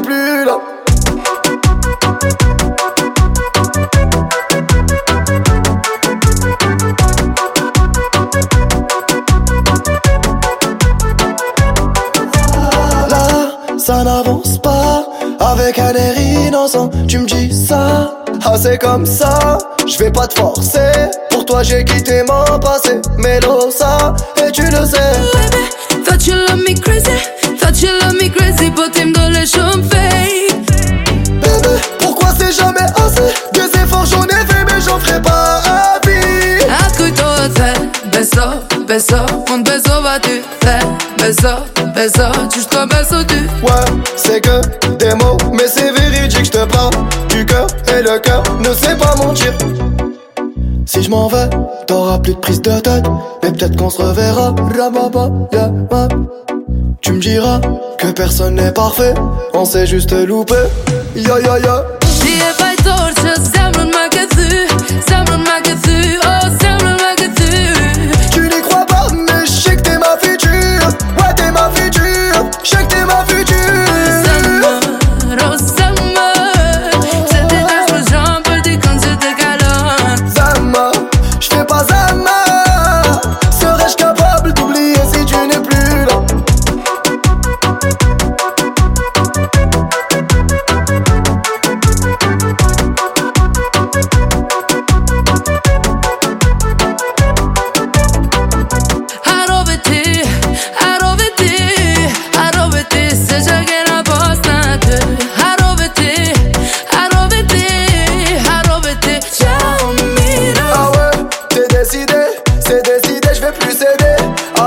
plus là. Ça n'avance pas. Avec un air innocent, tu me dis ça. Ah, c'est comme ça, je vais pas te forcer. Pour toi, j'ai quitté mon passé. Mais ça, et tu le sais. You love me crazy. You love me crazy, beso, un beso va-tu faire? Beso, beso, jusqu'au beso tu. Ouais, c'est que des mots, mais c'est véridique, je te parle du cœur et le cœur ne sait pas mentir. Si je m'en vais, t'auras plus de prise de tête, mais peut-être qu'on se reverra. Rababa, yeah, yeah. Tu me diras que personne n'est parfait, on s'est juste loupé. Ya ya ya. Bajtor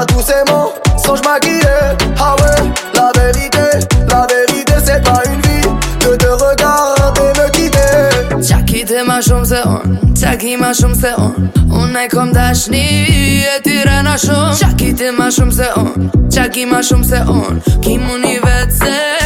à tous ces mensonges maquillés. Ah ouais, la vérité, la vérité, c'est pas une vie de te regarder me quitter. Qaki ti ma shumë se on Qaki ma shumë se on Unë e kom dashni E ty rena shumë Qaki ti ma shumë se on Qaki ma shumë se on Ki mu një vetë se